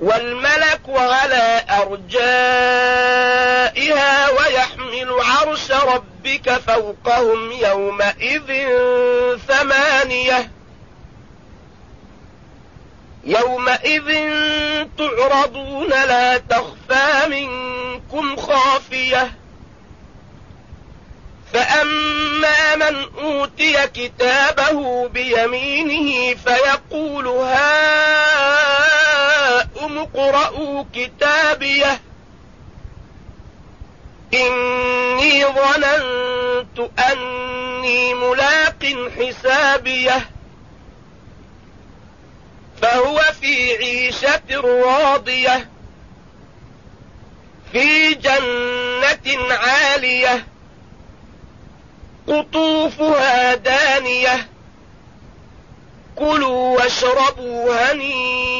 والملك على أرجائها ويحمل عرش ربك فوقهم يومئذ ثمانية. يومئذ تعرضون لا تخفى منكم خافية. فأما من أوتي كتابه بيمينه فيقول هاؤم اقرءوا كتابيه. إني ظننت أني ملاق حسابيه. فهو في عيشة راضية. في جنة عالية. قطوفها دانية. كلوا واشربوا هنيئا.